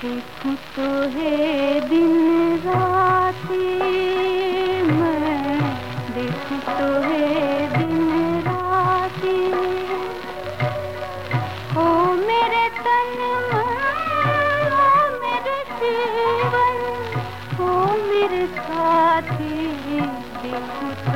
दुख तो है दिन रात मैं दुख तो है दिन रात ओ मेरे तन मन ओ मेरे जीवन ओ मेरे साथी, दुख तो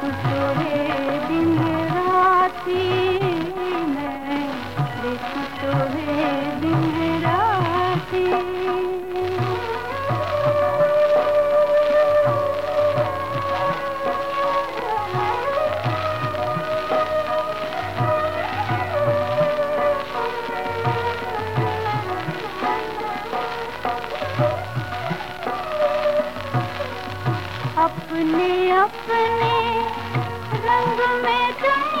अपने अपने रंग में तुम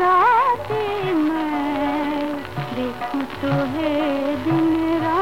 रात मैं देखूँ तो है दिन रात